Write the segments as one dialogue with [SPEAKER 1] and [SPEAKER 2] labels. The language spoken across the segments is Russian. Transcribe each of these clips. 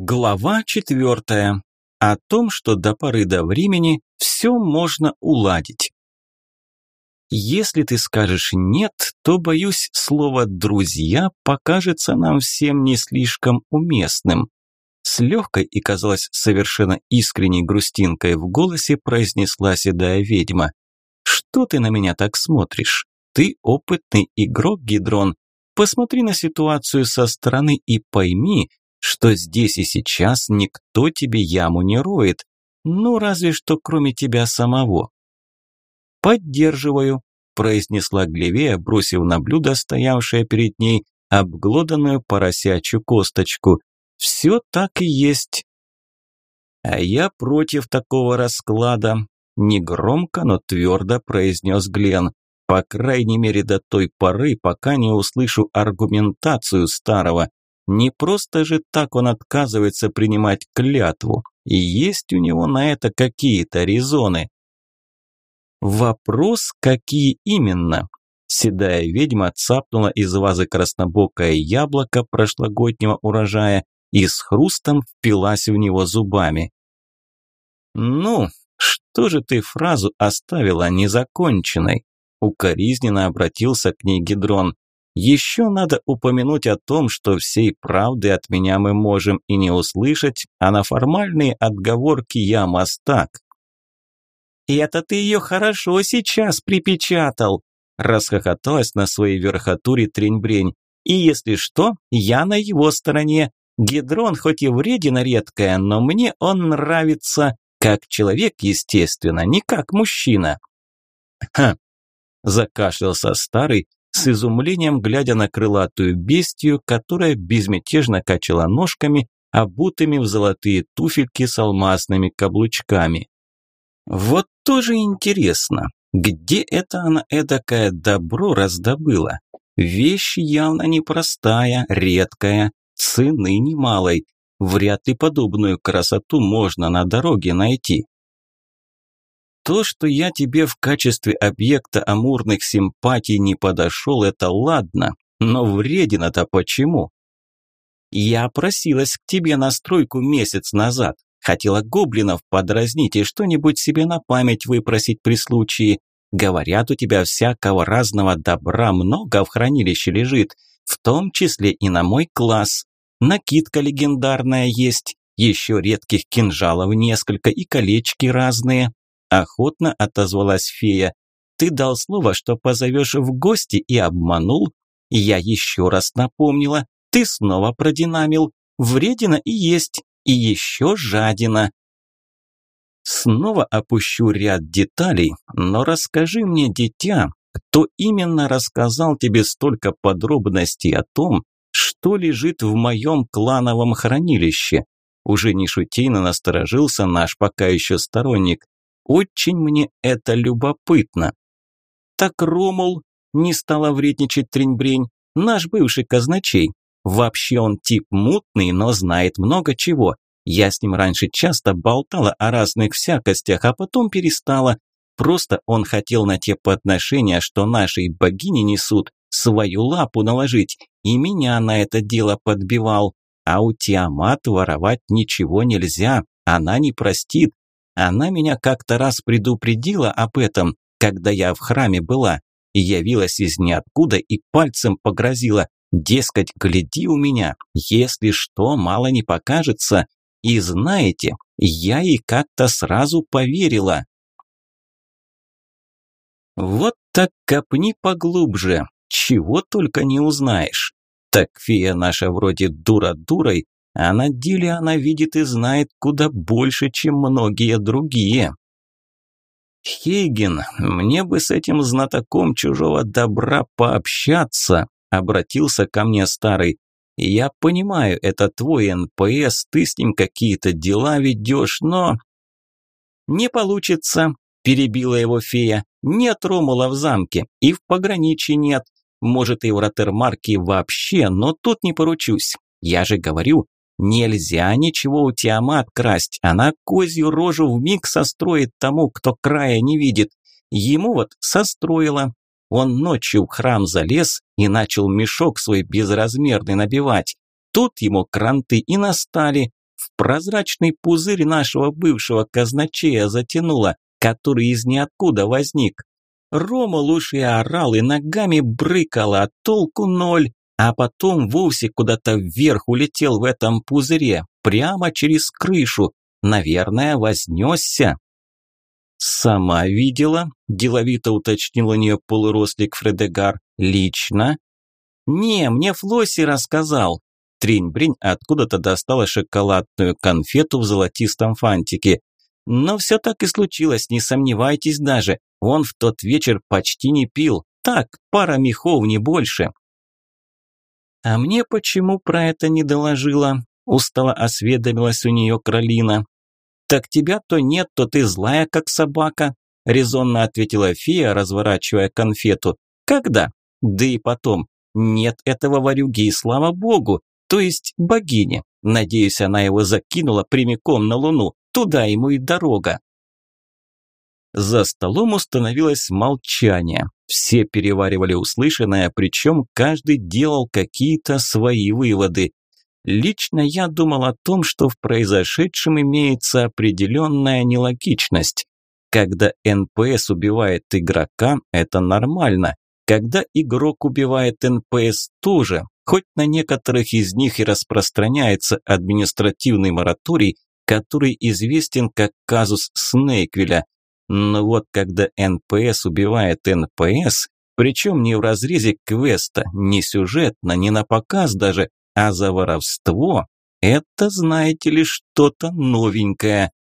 [SPEAKER 1] Глава четвертая. О том, что до поры до времени все можно уладить. Если ты скажешь «нет», то, боюсь, слово «друзья» покажется нам всем не слишком уместным. С легкой и, казалось, совершенно искренней грустинкой в голосе произнесла седая ведьма. «Что ты на меня так смотришь? Ты опытный игрок, Гидрон. Посмотри на ситуацию со стороны и пойми, что здесь и сейчас никто тебе яму не роет, ну разве что кроме тебя самого. «Поддерживаю», – произнесла Глевея, бросив на блюдо, стоявшее перед ней, обглоданную поросячью косточку. «Все так и есть». «А я против такого расклада», – негромко, но твердо произнес Глен. «По крайней мере до той поры, пока не услышу аргументацию старого. Не просто же так он отказывается принимать клятву, и есть у него на это какие-то резоны. Вопрос, какие именно? Седая ведьма цапнула из вазы краснобокое яблоко прошлогоднего урожая и с хрустом впилась в него зубами. «Ну, что же ты фразу оставила незаконченной?» Укоризненно обратился к ней Гидрон. Еще надо упомянуть о том, что всей правды от меня мы можем и не услышать, а на формальные отговорки я мастак. «И это ты ее хорошо сейчас припечатал!» расхохоталась на своей верхотуре трень «И если что, я на его стороне. Гидрон хоть и вредина редкая, но мне он нравится, как человек, естественно, не как мужчина». «Ха!» – закашлялся старый, с изумлением глядя на крылатую бестию, которая безмятежно качала ножками, обутыми в золотые туфельки с алмазными каблучками. Вот тоже интересно, где это она эдакое добро раздобыла? Вещь явно непростая, редкая, цены немалой. Вряд ли подобную красоту можно на дороге найти. То, что я тебе в качестве объекта амурных симпатий не подошел, это ладно, но вредина-то почему? Я просилась к тебе на стройку месяц назад. Хотела гоблинов подразнить и что-нибудь себе на память выпросить при случае. Говорят, у тебя всякого разного добра много в хранилище лежит, в том числе и на мой класс. Накидка легендарная есть, еще редких кинжалов несколько и колечки разные. Охотно отозвалась фея. Ты дал слово, что позовешь в гости и обманул. Я еще раз напомнила. Ты снова продинамил. Вредина и есть, и еще жадина. Снова опущу ряд деталей, но расскажи мне, дитя, кто именно рассказал тебе столько подробностей о том, что лежит в моем клановом хранилище? Уже не шутейно насторожился наш пока еще сторонник. Очень мне это любопытно. Так Ромул не стала вредничать трень наш бывший казначей. Вообще он тип мутный, но знает много чего. Я с ним раньше часто болтала о разных всякостях, а потом перестала. Просто он хотел на те подношения, что нашей богини несут, свою лапу наложить, и меня на это дело подбивал. А у Тиамат воровать ничего нельзя, она не простит. Она меня как-то раз предупредила об этом, когда я в храме была, и явилась из ниоткуда и пальцем погрозила, дескать, гляди у меня, если что, мало не покажется. И знаете, я ей как-то сразу поверила. Вот так копни поглубже, чего только не узнаешь. Так фея наша вроде дура дурой, а на деле она видит и знает куда больше, чем многие другие. «Хейген, мне бы с этим знатоком чужого добра пообщаться», – обратился ко мне старый. «Я понимаю, это твой НПС, ты с ним какие-то дела ведешь, но...» «Не получится», – перебила его фея. «Нет Ромула в замке, и в пограничье нет. Может, и в Ротермарке вообще, но тут не поручусь. Я же говорю, Нельзя ничего у Тиамат красть, она козью рожу в миг состроит тому, кто края не видит. Ему вот состроила. Он ночью в храм залез и начал мешок свой безразмерный набивать. Тут ему кранты и настали. Прозрачный пузырь нашего бывшего казначея затянуло, который из ниоткуда возник. Ромул уж и орал, и ногами брыкал, а толку ноль, а потом вовсе куда-то вверх улетел в этом пузыре, прямо через крышу. Наверное, вознесся. «Сама видела?» – деловито уточнил у нее полурослик Фредегар. «Лично?» «Не, мне Флосси рассказал». Тринь-бринь откуда-то достала шоколадную конфету в золотистом фантике. Но все так и случилось, не сомневайтесь даже. Он в тот вечер почти не пил. Так, пара мехов, не больше. «А мне почему про это не доложила?» – устало осведомилась у нее Кролина. «Так тебя то нет, то ты злая, как собака», – резонно ответила фея, разворачивая конфету. «Когда? Да и потом. Нет этого варюги, и слава богу, то есть богине. Надеюсь, она его закинула прямиком на луну, туда ему и дорога». За столом установилось молчание. Все переваривали услышанное, причем каждый делал какие-то свои выводы. Лично я думал о том, что в произошедшем имеется определенная нелогичность. Когда НПС убивает игрока, это нормально. Когда игрок убивает НПС, тоже. Хоть на некоторых из них и распространяется административный мораторий, который известен как казус Снейквиля – но вот когда НПС убивает НПС, причем не в разрезе квеста, не сюжетно, не на показ даже, а за воровство, это, знаете ли, что-то новенькое.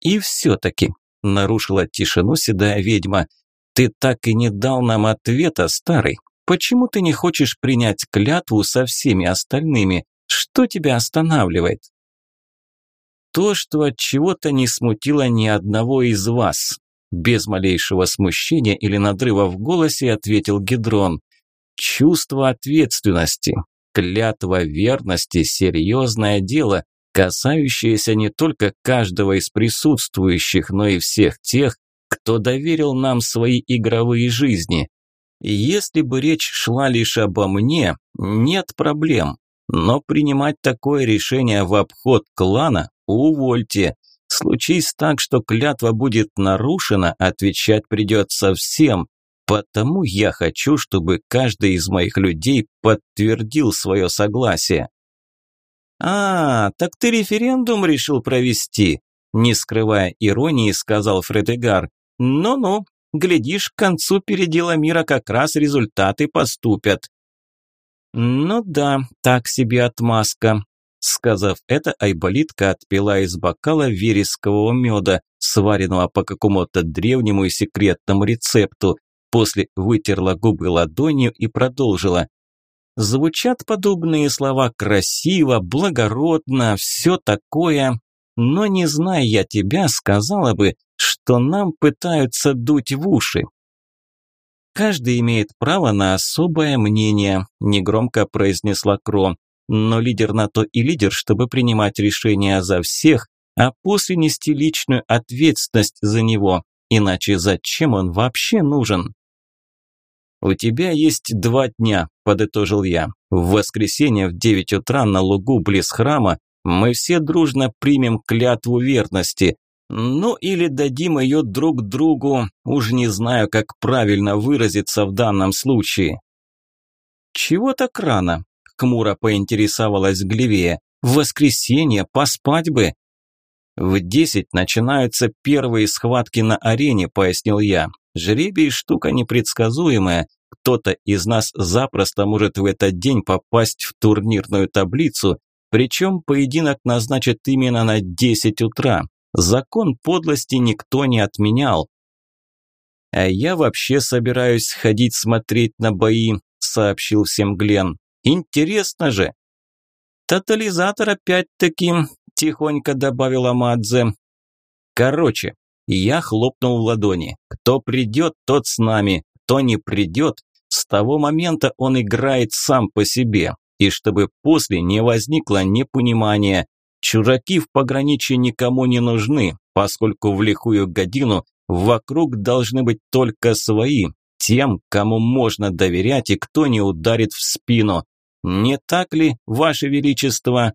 [SPEAKER 1] И все-таки, нарушила тишину седая ведьма, ты так и не дал нам ответа, старый. Почему ты не хочешь принять клятву со всеми остальными? Что тебя останавливает? То, что от чего-то не смутило ни одного из вас. Без малейшего смущения или надрыва в голосе ответил Гедрон. Чувство ответственности, клятва верности – серьезное дело, касающееся не только каждого из присутствующих, но и всех тех, кто доверил нам свои игровые жизни. Если бы речь шла лишь обо мне, нет проблем. Но принимать такое решение в обход клана увольте. Случись так, что клятва будет нарушена, отвечать придется всем. Потому я хочу, чтобы каждый из моих людей подтвердил свое согласие. «А, так ты референдум решил провести?» Не скрывая иронии, сказал Фредегар. «Ну-ну, глядишь, к концу передела мира как раз результаты поступят». «Ну да, так себе отмазка», Сказав это, Айболитка отпила из бокала верескового меда, сваренного по какому-то древнему и секретному рецепту. После вытерла губы ладонью и продолжила. Звучат подобные слова красиво, благородно, все такое. Но не зная я тебя, сказала бы, что нам пытаются дуть в уши. Каждый имеет право на особое мнение, негромко произнесла Кро. Но лидер на то и лидер, чтобы принимать решения за всех, а после нести личную ответственность за него. Иначе зачем он вообще нужен? «У тебя есть два дня», – подытожил я. «В воскресенье в девять утра на лугу близ храма мы все дружно примем клятву верности. Ну или дадим ее друг другу, уж не знаю, как правильно выразиться в данном случае». «Чего так рано?» Хмуро поинтересовалась Глевея. «В воскресенье поспать бы!» «В десять начинаются первые схватки на арене», – пояснил я. «Жребий – штука непредсказуемая. Кто-то из нас запросто может в этот день попасть в турнирную таблицу, причем поединок назначат именно на десять утра. Закон подлости никто не отменял». «А я вообще собираюсь ходить смотреть на бои», – сообщил всем Глен. Интересно же. Тотализатор опять-таки, тихонько добавила Мадзе. Короче, я хлопнул в ладони. Кто придет, тот с нами. Кто не придет, с того момента он играет сам по себе. И чтобы после не возникло непонимания. Чужаки в пограничье никому не нужны, поскольку в лихую годину вокруг должны быть только свои, тем, кому можно доверять и кто не ударит в спину. Не так ли, Ваше Величество?»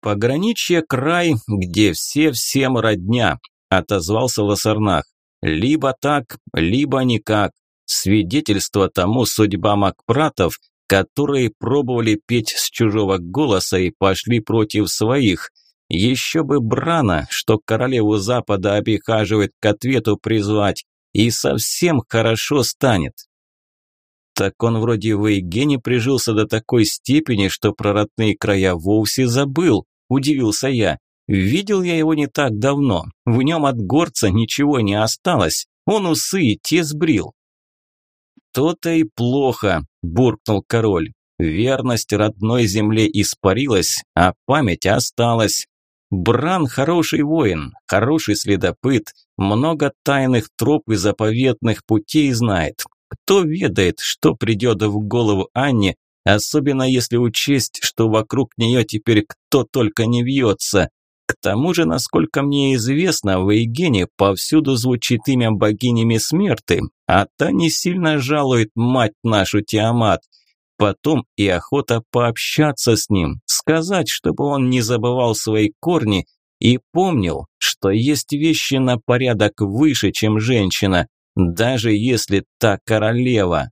[SPEAKER 1] «Пограничье край, где все всем родня», – отозвался Лосарнах. «Либо так, либо никак. Свидетельство тому судьба Макпратов, которые пробовали петь с чужого голоса и пошли против своих. Еще бы Брана, что королеву Запада обихаживает к ответу призвать, и совсем хорошо станет. Так он вроде в Эйгене прижился до такой степени, что про родные края вовсе забыл, удивился я. Видел я его не так давно, в нем от горца ничего не осталось, он усы и те сбрил. «То-то и плохо», – буркнул король. «Верность родной земле испарилась, а память осталась. Бран хороший воин, хороший следопыт, много тайных троп и заповедных путей знает. Кто ведает, что придет в голову Анне, особенно если учесть, что вокруг нее теперь кто только не вьется. К тому же, насколько мне известно, в Эйгене повсюду звучит имя богини смерти, а та не сильно жалует мать нашу Тиамат. Потом и охота пообщаться с ним, сказать, чтобы он не забывал свои корни и помнил, что есть вещи на порядок выше, чем женщина, даже если та королева.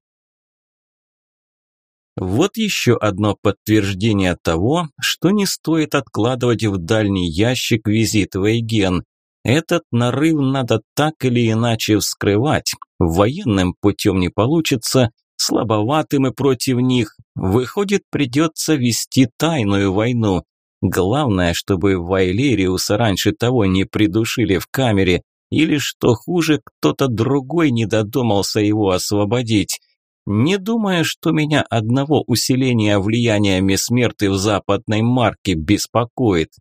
[SPEAKER 1] Вот еще одно подтверждение того, что не стоит откладывать в дальний ящик визит в Эйген. Этот нарыв надо так или иначе вскрывать. Военным путем не получится, слабоваты мы против них. Выходит, придется вести тайную войну. Главное, чтобы Вайлериуса раньше того не придушили в камере, или, что хуже, кто-то другой не додумался его освободить. Не думая, что меня одного усиления влияния Месмерты в западной марке беспокоит.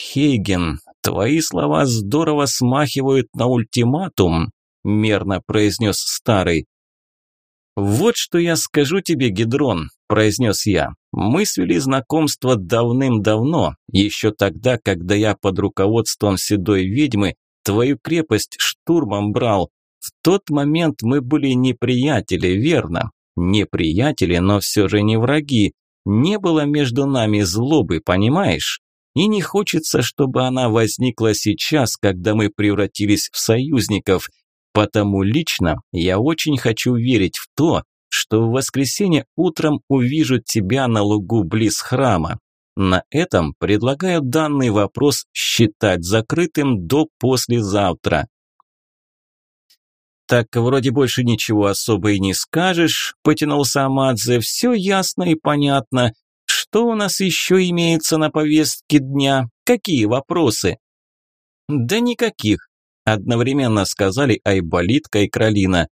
[SPEAKER 1] Хейген, твои слова здорово смахивают на ультиматум, мерно произнес старый. Вот что я скажу тебе, Гидрон, произнес я. Мы свели знакомство давным-давно, еще тогда, когда я под руководством седой ведьмы твою крепость штурмом брал, в тот момент мы были неприятели, верно? Неприятели, но все же не враги. Не было между нами злобы, понимаешь? И не хочется, чтобы она возникла сейчас, когда мы превратились в союзников. Потому лично я очень хочу верить в то, что в воскресенье утром увижу тебя на лугу близ храма. На этом предлагаю данный вопрос считать закрытым до послезавтра. «Так вроде больше ничего особо и не скажешь», – потянулся Амадзе. «Все ясно и понятно. Что у нас еще имеется на повестке дня? Какие вопросы?» «Да никаких», – одновременно сказали Айболитка и Кролина.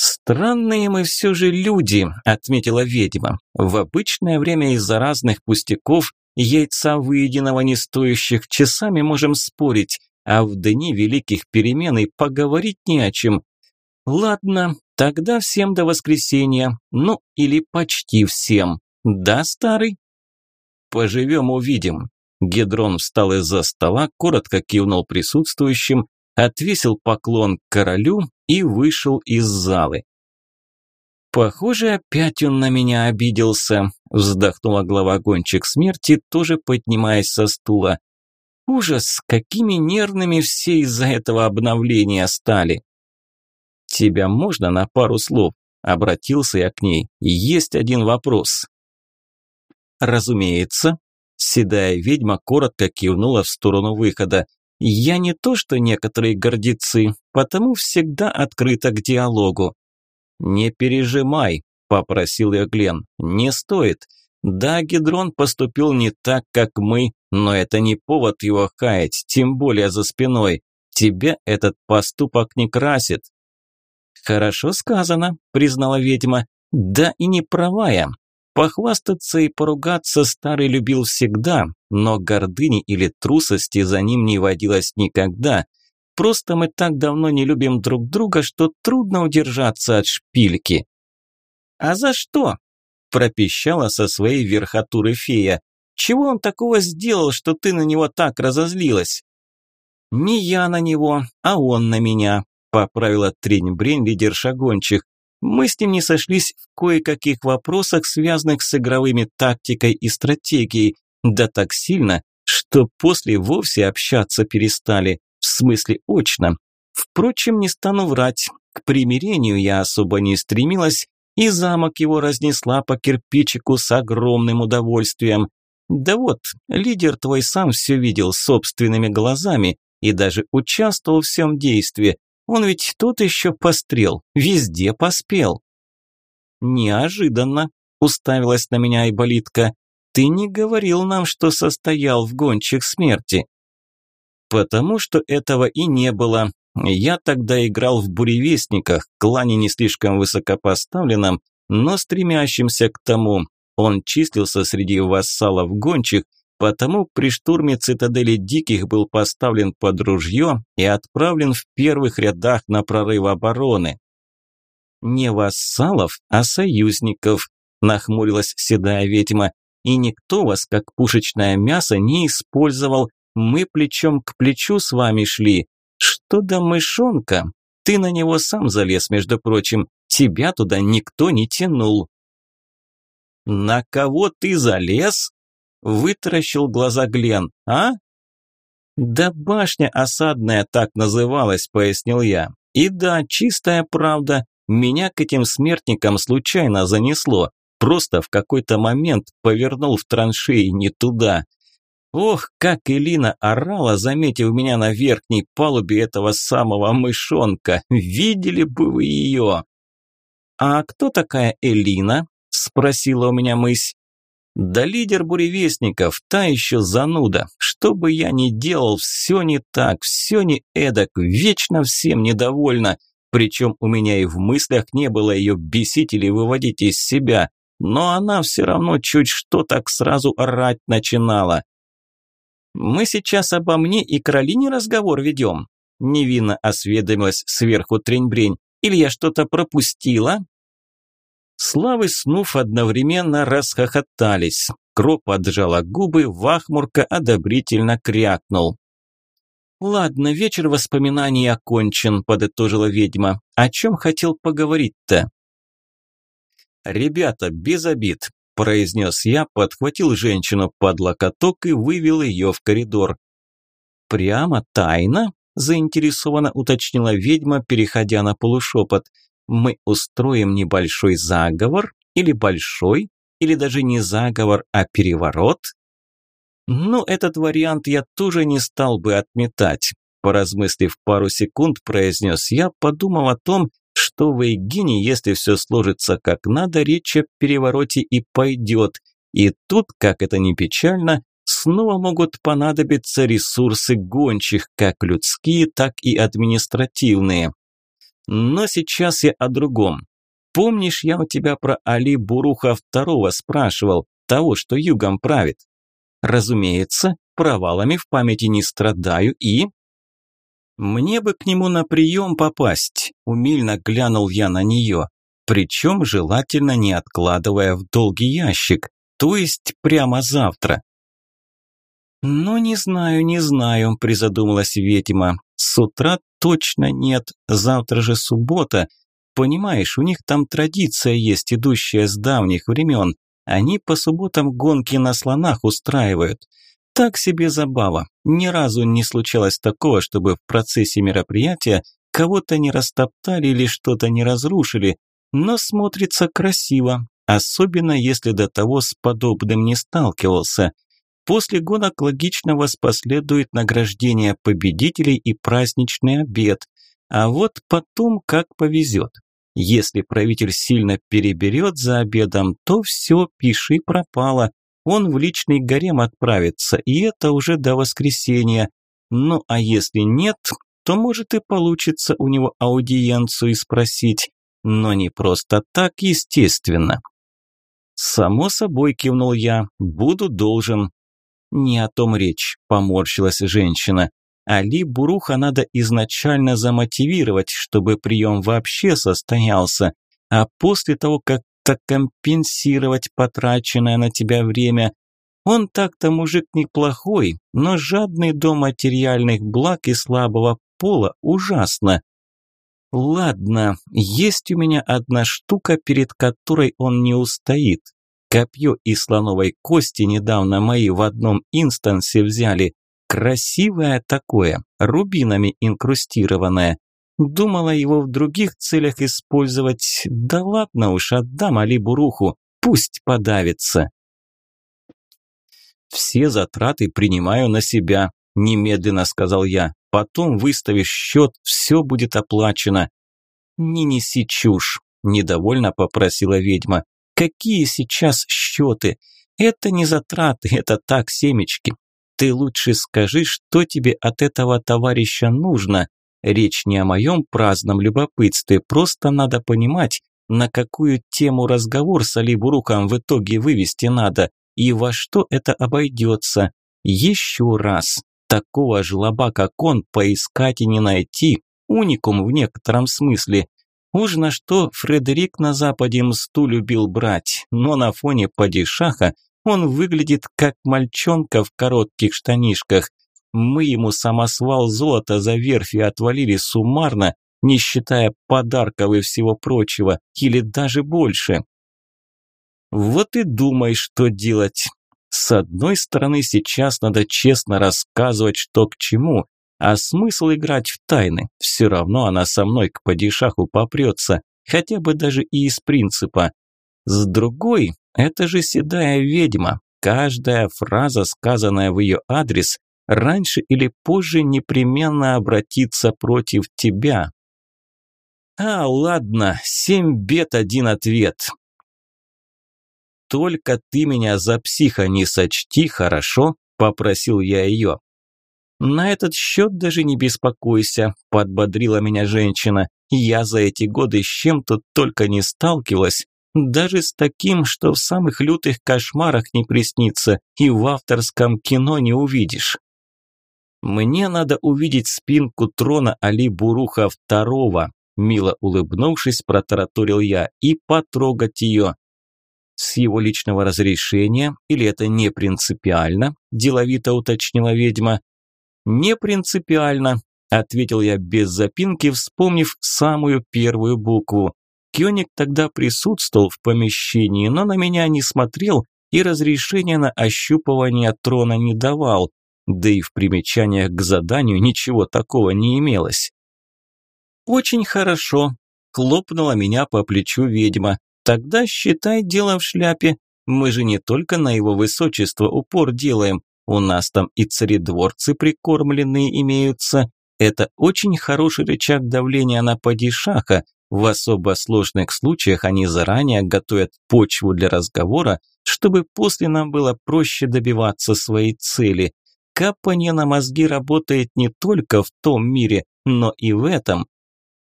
[SPEAKER 1] «Странные мы все же люди», – отметила ведьма. «В обычное время из-за разных пустяков, яйца выеденного не стоящих, часами можем спорить, а в дни великих перемен и поговорить не о чем. Ладно, тогда всем до воскресенья. Ну, или почти всем. Да, старый? Поживем, увидим. Гедрон встал из-за стола, коротко кивнул присутствующим, отвесил поклон королю и вышел из залы. «Похоже, опять он на меня обиделся», – вздохнула глава гонщик смерти, тоже поднимаясь со стула. «Ужас, какими нервными все из-за этого обновления стали!» «Тебя можно на пару слов?» – обратился я к ней. «Есть один вопрос». «Разумеется». Седая ведьма коротко кивнула в сторону выхода. «Я не то, что некоторые гордецы, потому всегда открыта к диалогу». «Не пережимай», – попросил я Глен. «Не стоит. Да, Гидрон поступил не так, как мы, но это не повод его хаять, тем более за спиной. Тебя этот поступок не красит. «Хорошо сказано», – признала ведьма. «Да и не правая. Похвастаться и поругаться старый любил всегда, но гордыни или трусости за ним не водилось никогда. Просто мы так давно не любим друг друга, что трудно удержаться от шпильки». «А за что?» – пропищала со своей верхотуры фея. «Чего он такого сделал, что ты на него так разозлилась?» «Не я на него, а он на меня», поправила трень-брень лидерша гончих. Мы с ним не сошлись в кое-каких вопросах, связанных с игровыми тактикой и стратегией, Да так сильно, что после вовсе общаться перестали, смысле очно. Впрочем, не стану врать, к примирению я особо не стремилась, и замок его разнесла по кирпичику с огромным удовольствием. Да вот, лидер твой сам все видел собственными глазами и даже участвовал в всем действии. Он ведь тот еще пострел, везде поспел. Неожиданно, уставилась на меня Айболитка. Ты не говорил нам, что состоял в гончих смерти. Потому что этого и не было. Я тогда играл в буревестниках, клане не слишком высокопоставленном, но стремящимся к тому. Он числился среди вассалов гончих, потому при штурме цитадели Диких был поставлен под ружье и отправлен в первых рядах на прорыв обороны. «Не вассалов, а союзников», – нахмурилась седая ведьма, «и никто вас, как пушечное мясо, не использовал, мы плечом к плечу с вами шли. Что до мышонка? Ты на него сам залез, между прочим, тебя туда никто не тянул». «На кого ты залез?» – вытаращил глаза Глен. «А?» «Да башня осадная так называлась», – пояснил я. «И да, чистая правда, меня к этим смертникам случайно занесло. Просто в какой-то момент повернул в траншеи не туда. Ох, как Элина орала, заметив меня на верхней палубе этого самого мышонка. Видели бы вы ее? «А кто такая Элина?» спросила у меня мысь. Да лидер буревестников, та еще зануда. Что бы я ни делал, все не так, все не эдак, вечно всем недовольна. Причем у меня и в мыслях не было ее бесить или выводить из себя. Но она все равно чуть что так сразу орать начинала. «Мы сейчас обо мне и Каролине разговор ведем?» Невинно осведомилась сверху трень-брень. «Или я что-то пропустила?» Славы снув одновременно расхохотались. Кроп поджала губы, Вахмурка одобрительно крякнул. «Ладно, вечер воспоминаний окончен», – подытожила ведьма. «О чем хотел поговорить-то?» «Ребята, без обид», – произнес я, подхватил женщину под локоток и вывел ее в коридор. «Прямо тайна?» – заинтересованно уточнила ведьма, переходя на полушепот – мы устроим небольшой заговор, или большой, или даже не заговор, а переворот? Ну, этот вариант я тоже не стал бы отметать. Поразмыслив пару секунд, произнес я, подумав о том, что в Эйгине, если все сложится как надо, речь о перевороте и пойдет. И тут, как это ни печально, снова могут понадобиться ресурсы гончих, как людские, так и административные. Но сейчас я о другом. Помнишь, я у тебя про Али Буруха II спрашивал, того, что югом правит? Разумеется, провалами в памяти не страдаю и... Мне бы к нему на прием попасть, умильно глянул я на нее, причем желательно не откладывая в долгий ящик, то есть прямо завтра. «Ну, не знаю, не знаю», – призадумалась ведьма. «С утра точно нет, завтра же суббота. Понимаешь, у них там традиция есть, идущая с давних времен. Они по субботам гонки на слонах устраивают. Так себе забава. Ни разу не случалось такого, чтобы в процессе мероприятия кого-то не растоптали или что-то не разрушили, но смотрится красиво, особенно если до того с подобным не сталкивался. После гонок логично воспоследует награждение победителей и праздничный обед. А вот потом как повезет. Если правитель сильно переберет за обедом, то все, пиши пропало. Он в личный гарем отправится, и это уже до воскресенья. Ну а если нет, то может и получится у него аудиенцию и спросить. Но не просто так, естественно. «Само собой», – кивнул я, – «буду должен. «Не о том речь», – поморщилась женщина. «Али Буруха надо изначально замотивировать, чтобы прием вообще состоялся, а после того как-то компенсировать потраченное на тебя время. Он так-то мужик неплохой, но жадный до материальных благ и слабого пола ужасно. Ладно, есть у меня одна штука, перед которой он не устоит. Копье и слоновой кости недавно мои в одном инстансе взяли. Красивое такое, рубинами инкрустированное. Думала его в других целях использовать. Да ладно уж, отдам Алибуруху, пусть подавится. «Все затраты принимаю на себя», – немедленно сказал я. «Потом выставишь счет, все будет оплачено». «Не неси чушь», – недовольно попросила ведьма. «Какие сейчас счеты? Это не затраты, это так, семечки. Ты лучше скажи, что тебе от этого товарища нужно. Речь не о моем праздном любопытстве, просто надо понимать, на какую тему разговор с Алибуруком в итоге вывести надо и во что это обойдется. Еще раз, такого жлоба, как он, поискать и не найти, уникум в некотором смысле. Уж на что Фредерик на Западе мсту любил брать, но на фоне падишаха он выглядит как мальчонка в коротких штанишках. Мы ему самосвал золота за верфи отвалили суммарно, не считая подарков и всего прочего, или даже больше. Вот и думай, что делать. С одной стороны, сейчас надо честно рассказывать, что к чему, а смысл играть в тайны. Все равно она со мной к падишаху попрется, хотя бы даже и из принципа. С другой, это же седая ведьма. Каждая фраза, сказанная в ее адрес, раньше или позже непременно обратится против тебя. А, ладно, семь бед, один ответ. «Только ты меня за психа не сочти, хорошо?» – попросил я ее. «На этот счет даже не беспокойся», – подбодрила меня женщина. «Я за эти годы с чем-то только не сталкивалась, даже с таким, что в самых лютых кошмарах не приснится и в авторском кино не увидишь». «Мне надо увидеть спинку трона Али Буруха II», мило улыбнувшись, протараторил я, и потрогать ее. С его личного разрешения или это не принципиально? Деловито уточнила ведьма. Не принципиально, ответил я без запинки, вспомнив самую первую букву. Кёник тогда присутствовал в помещении, но на меня не смотрел и разрешения на ощупывание трона не давал, да и в примечаниях к заданию ничего такого не имелось. «Очень хорошо», – хлопнула меня по плечу ведьма. Тогда считай дело в шляпе. Мы же не только на его высочество упор делаем. У нас там и царедворцы прикормленные имеются. Это очень хороший рычаг давления на падишаха. В особо сложных случаях они заранее готовят почву для разговора, чтобы после нам было проще добиваться своей цели. Капание на мозги работает не только в том мире, но и в этом.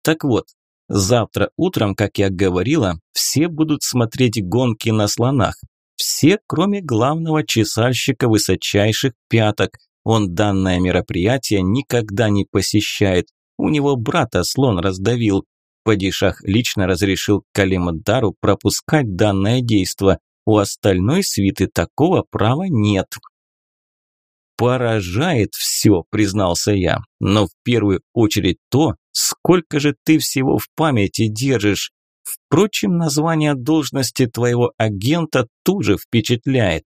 [SPEAKER 1] Так вот, Завтра утром, как я говорила, все будут смотреть гонки на слонах. Все, кроме главного чесальщика высочайших пяток. Он данное мероприятие никогда не посещает. У него брата слон раздавил. Падишах лично разрешил Калимдару пропускать данное действо. У остальной свиты такого права нет. «Поражает все», – признался я. «Но в первую очередь то, сколько же ты всего в памяти держишь. Впрочем, название должности твоего агента тоже впечатляет».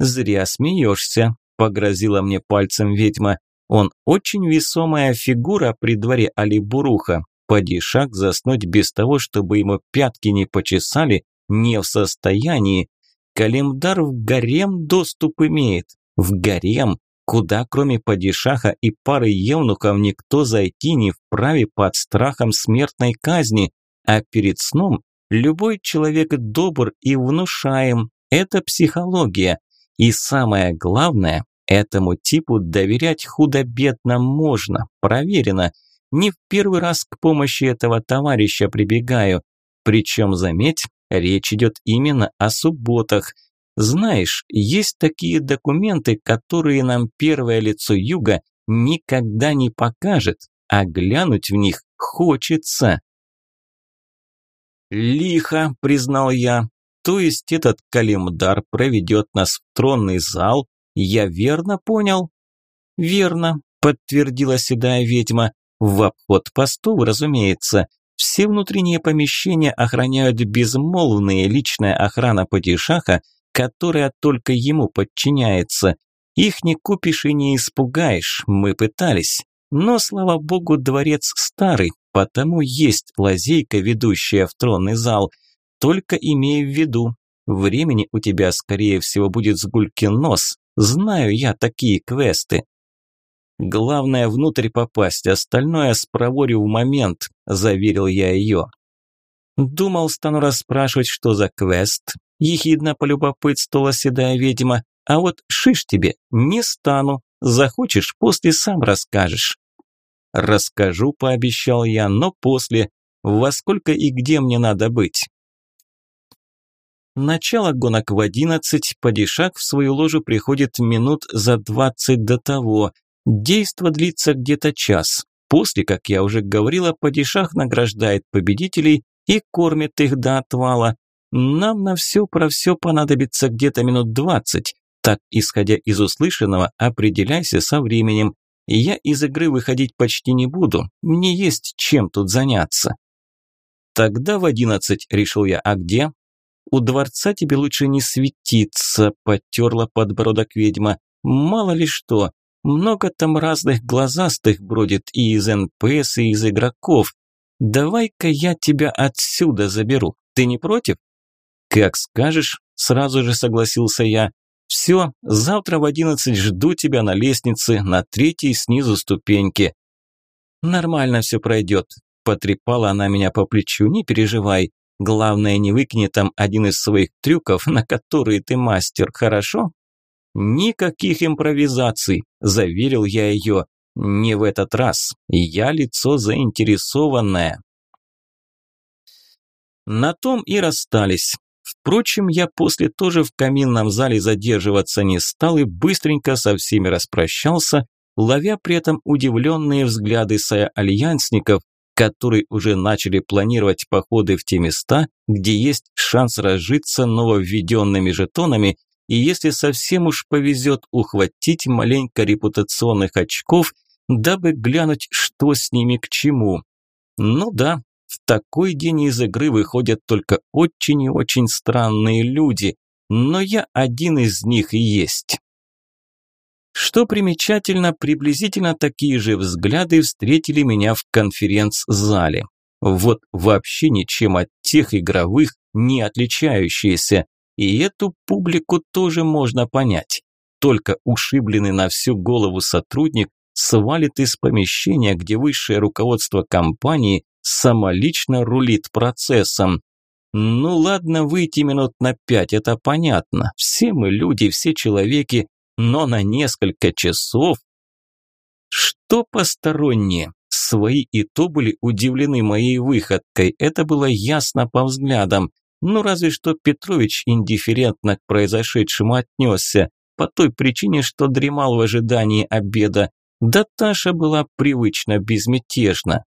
[SPEAKER 1] «Зря смеешься», – погрозила мне пальцем ведьма. «Он очень весомая фигура при дворе Алибуруха. Поди шаг заснуть без того, чтобы ему пятки не почесали, не в состоянии. Калимдар в гарем доступ имеет, в гарем, куда кроме падишаха и пары евнухов никто зайти не вправе под страхом смертной казни, а перед сном любой человек добр и внушаем. Это психология. И самое главное, этому типу доверять худо-бедно можно, проверено. Не в первый раз к помощи этого товарища прибегаю. Причем, заметь, речь идет именно о субботах – знаешь, есть такие документы, которые нам первое лицо Юга никогда не покажет, а глянуть в них хочется. «Лихо», – признал я. «То есть этот Калимдар проведет нас в тронный зал? Я верно понял?» «Верно», – подтвердила седая ведьма. «В обход постов, разумеется. Все внутренние помещения охраняют безмолвные личная охрана падишаха, которая только ему подчиняется. Их не купишь и не испугаешь, мы пытались. Но, слава богу, дворец старый, потому есть лазейка, ведущая в тронный зал. Только имей в виду, времени у тебя, скорее всего, будет с гулькин нос. Знаю я такие квесты. Главное внутрь попасть, остальное спроворю в момент, заверил я ее. Думал, стану расспрашивать, что за квест. Ехидно полюбопытствовала седая ведьма. А вот шиш тебе, не стану. Захочешь, после сам расскажешь. Расскажу, пообещал я, но после. Во сколько и где мне надо быть? Начало гонок в одиннадцать, падишах в свою ложу приходит минут за двадцать до того. Действо длится где-то час. После, как я уже говорила, падишах награждает победителей и кормит их до отвала. Нам на все про все понадобится где-то минут двадцать. Так, исходя из услышанного, определяйся со временем. Я из игры выходить почти не буду. Мне есть чем тут заняться. Тогда в одиннадцать, решил я, а где? У дворца тебе лучше не светиться, потерла подбородок ведьма. Мало ли что, много там разных глазастых бродит и из НПС, и из игроков. Давай-ка я тебя отсюда заберу. Ты не против? Как скажешь, сразу же согласился я. Все, завтра в одиннадцать жду тебя на лестнице, на третьей снизу ступеньки. Нормально все пройдет. Потрепала она меня по плечу, не переживай. Главное, не выкини там один из своих трюков, на которые ты мастер, хорошо? «Никаких импровизаций», – заверил я ее. «Не в этот раз. Я лицо заинтересованное». На том и расстались. Впрочем, я после тоже в каминном зале задерживаться не стал и быстренько со всеми распрощался, ловя при этом удивленные взгляды соя-альянсников, которые уже начали планировать походы в те места, где есть шанс разжиться нововведенными жетонами и если совсем уж повезет, ухватить маленько репутационных очков, дабы глянуть, что с ними к чему. Ну да, в такой день из игры выходят только очень и очень странные люди, но я один из них и есть. Что примечательно, приблизительно такие же взгляды встретили меня в конференц-зале. Вот вообще ничем от тех игровых не отличающиеся. И эту публику тоже можно понять. Только ушибленный на всю голову сотрудник свалит из помещения, где высшее руководство компании самолично рулит процессом. Ну ладно, выйти минут на пять, это понятно. Все мы люди, все человеки, но на несколько часов. Что посторонние? Свои и то были удивлены моей выходкой, это было ясно по взглядам. Ну, разве что Петрович индифферентно к произошедшему отнесся, по той причине, что дремал в ожидании обеда. Да Таша была привычно безмятежна.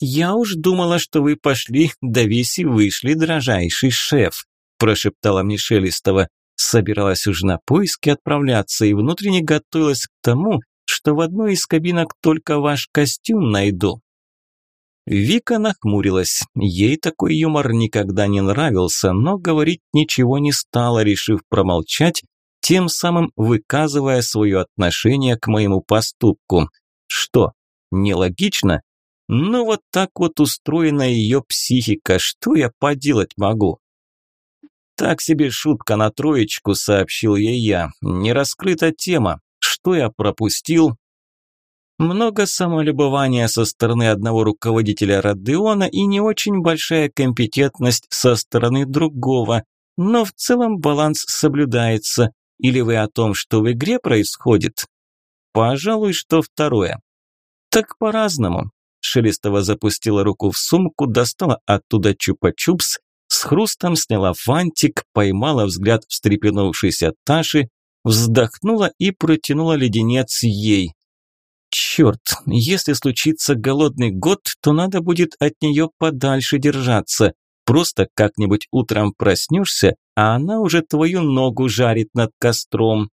[SPEAKER 1] «Я уж думала, что вы пошли, да весь и вышли, дрожайший шеф», прошептала мне Шелестова. Собиралась уже на поиски отправляться и внутренне готовилась к тому, что в одной из кабинок только ваш костюм найду. Вика нахмурилась. Ей такой юмор никогда не нравился, но говорить ничего не стала, решив промолчать, тем самым выказывая свое отношение к моему поступку. Что, нелогично? Ну вот так вот устроена ее психика, что я поделать могу? Так себе шутка на троечку, сообщил ей я. Не раскрыта тема. Что я пропустил? Много самолюбования со стороны одного руководителя Родеона и не очень большая компетентность со стороны другого, но в целом баланс соблюдается. Или вы о том, что в игре происходит? Пожалуй, что второе. Так по-разному. Шелестова запустила руку в сумку, достала оттуда чупа-чупс, с хрустом сняла фантик, поймала взгляд встрепенувшейся Таши, вздохнула и протянула леденец ей. Черт, если случится голодный год, то надо будет от нее подальше держаться. Просто как-нибудь утром проснешься, а она уже твою ногу жарит над костром.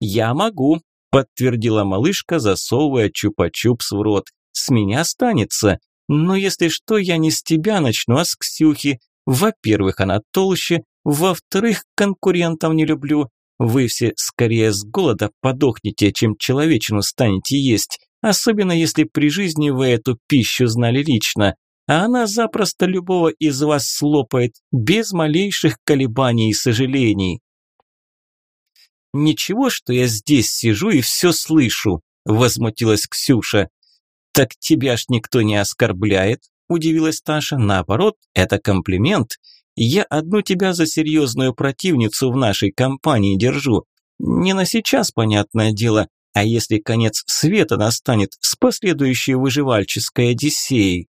[SPEAKER 1] Я могу, подтвердила малышка, засовывая чупа-чупс в рот. С меня останется. Но если что, я не с тебя начну, а с Ксюхи. Во-первых, она толще, во-вторых, конкурентов не люблю. Вы все скорее с голода подохнете, чем человечину станете есть, особенно если при жизни вы эту пищу знали лично. А она запросто любого из вас слопает, без малейших колебаний и сожалений. «Ничего, что я здесь сижу и все слышу», – возмутилась Ксюша. «Так тебя ж никто не оскорбляет», – удивилась Таша. «Наоборот, это комплимент. Я одну тебя за серьезную противницу в нашей компании держу. Не на сейчас, понятное дело, а если конец света настанет с последующей выживальческой Одиссеей?»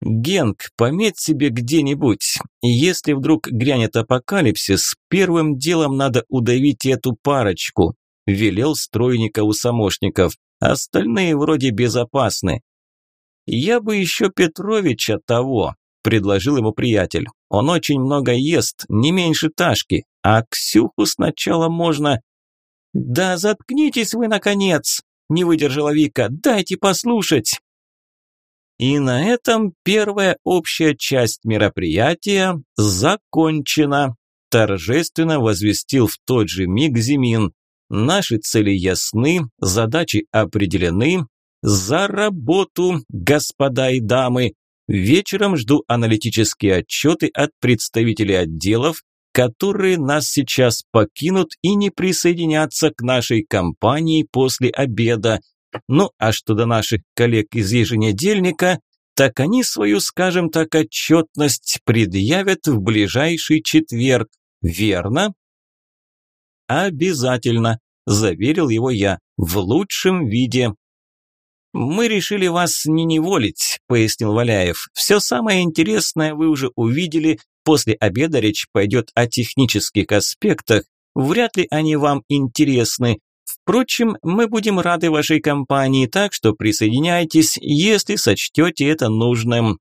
[SPEAKER 1] «Генк, пометь себе где-нибудь. Если вдруг грянет апокалипсис, первым делом надо удавить эту парочку», – велел стройника у самошников. «Остальные вроде безопасны». «Я бы еще Петровича того», – предложил ему приятель. «Он очень много ест, не меньше Ташки, а Ксюху сначала можно...» «Да заткнитесь вы, наконец!» – не выдержала Вика. «Дайте послушать!» И на этом первая общая часть мероприятия закончена. Торжественно возвестил в тот же миг Зимин. Наши цели ясны, задачи определены. За работу, господа и дамы. Вечером жду аналитические отчеты от представителей отделов, которые нас сейчас покинут и не присоединятся к нашей компании после обеда. Ну, а что до наших коллег из еженедельника, так они свою, скажем так, отчетность предъявят в ближайший четверг, верно? Обязательно, заверил его я, в лучшем виде. «Мы решили вас не неволить», – пояснил Валяев. «Все самое интересное вы уже увидели. После обеда речь пойдет о технических аспектах. Вряд ли они вам интересны. Впрочем, мы будем рады вашей компании, так что присоединяйтесь, если сочтете это нужным.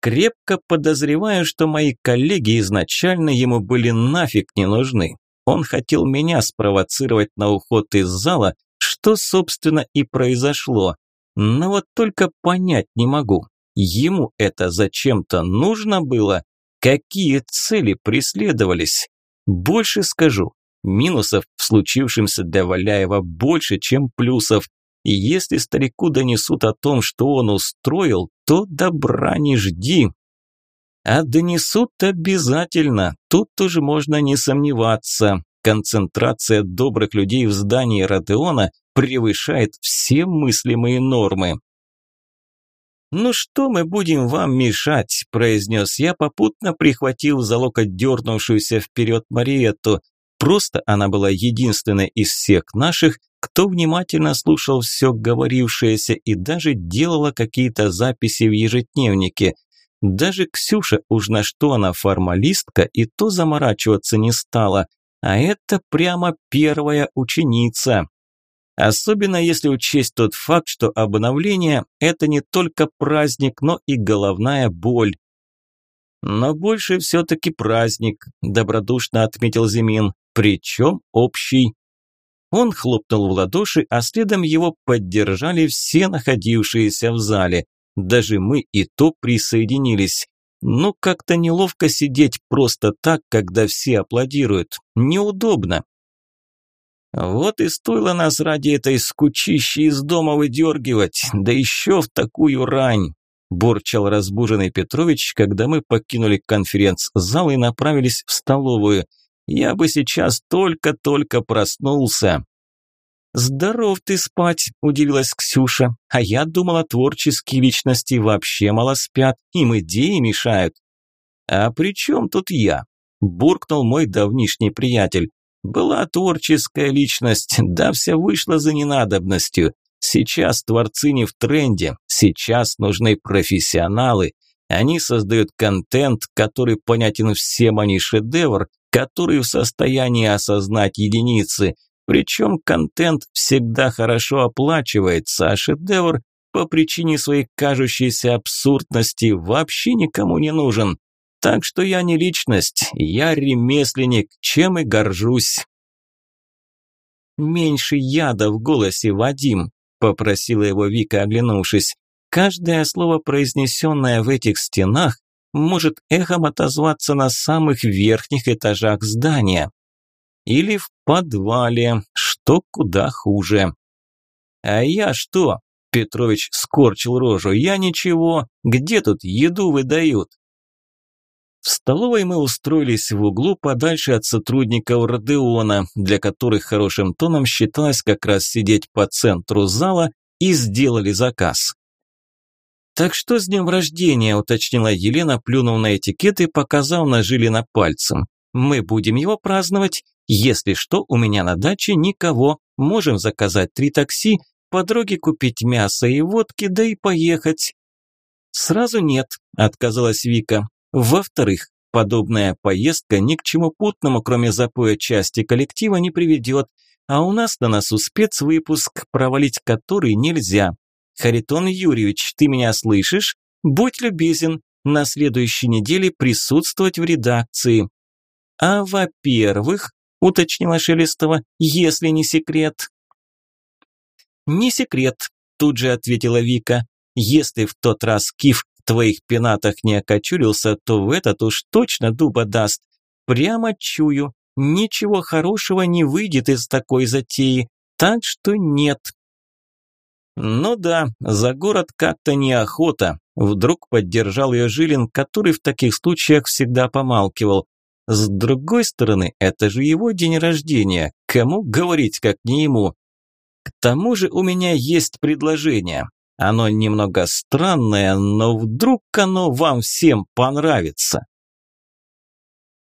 [SPEAKER 1] Крепко подозреваю, что мои коллеги изначально ему были нафиг не нужны. Он хотел меня спровоцировать на уход из зала, что, собственно, и произошло. Но вот только понять не могу. Ему это зачем-то нужно было? Какие цели преследовались? Больше скажу, Минусов в случившемся для Валяева больше, чем плюсов. И если старику донесут о том, что он устроил, то добра не жди. А донесут обязательно, тут тоже можно не сомневаться. Концентрация добрых людей в здании Родеона превышает все мыслимые нормы. «Ну что мы будем вам мешать?» – произнес я, попутно прихватив за локоть дернувшуюся вперед Мариетту. Просто она была единственной из всех наших, кто внимательно слушал все говорившееся и даже делала какие-то записи в ежедневнике. Даже Ксюша, уж на что она формалистка, и то заморачиваться не стала. А это прямо первая ученица. Особенно если учесть тот факт, что обновление – это не только праздник, но и головная боль. Но больше все-таки праздник, добродушно отметил Зимин причем общий. Он хлопнул в ладоши, а следом его поддержали все находившиеся в зале. Даже мы и то присоединились. Ну, как-то неловко сидеть просто так, когда все аплодируют. Неудобно. Вот и стоило нас ради этой скучищи из дома выдергивать, да еще в такую рань. Борчал разбуженный Петрович, когда мы покинули конференц-зал и направились в столовую. Я бы сейчас только-только проснулся. «Здоров ты спать», – удивилась Ксюша. «А я думала, творческие личности вообще мало спят, им идеи мешают». «А при чем тут я?» – буркнул мой давнишний приятель. «Была творческая личность, да вся вышла за ненадобностью. Сейчас творцы не в тренде, сейчас нужны профессионалы. Они создают контент, который понятен всем, а не шедевр, который в состоянии осознать единицы. Причем контент всегда хорошо оплачивается, а шедевр по причине своей кажущейся абсурдности вообще никому не нужен. Так что я не личность, я ремесленник, чем и горжусь. «Меньше яда в голосе, Вадим», – попросила его Вика, оглянувшись. Каждое слово, произнесенное в этих стенах, может эхом отозваться на самых верхних этажах здания. Или в подвале, что куда хуже. «А я что?» – Петрович скорчил рожу. «Я ничего. Где тут еду выдают?» В столовой мы устроились в углу подальше от сотрудников Родеона, для которых хорошим тоном считалось как раз сидеть по центру зала, и сделали заказ. «Так что с днем рождения?» – уточнила Елена, плюнув на этикет и показав на пальцем. «Мы будем его праздновать. Если что, у меня на даче никого. Можем заказать три такси, по дороге купить мясо и водки, да и поехать». «Сразу нет», – отказалась Вика. «Во-вторых, подобная поездка ни к чему путному, кроме запоя части коллектива, не приведет, а у нас на носу спецвыпуск, провалить который нельзя. Харитон Юрьевич, ты меня слышишь? Будь любезен, на следующей неделе присутствовать в редакции. А во-первых, уточнила Шелестова, если не секрет. Не секрет, тут же ответила Вика. Если в тот раз Киф в твоих пенатах не окочурился, то в этот уж точно дуба даст. Прямо чую, ничего хорошего не выйдет из такой затеи, так что нет. Ну да, за город как-то неохота. Вдруг поддержал ее Жилин, который в таких случаях всегда помалкивал. С другой стороны, это же его день рождения. Кому говорить, как не ему? К тому же у меня есть предложение. Оно немного странное, но вдруг оно вам всем понравится.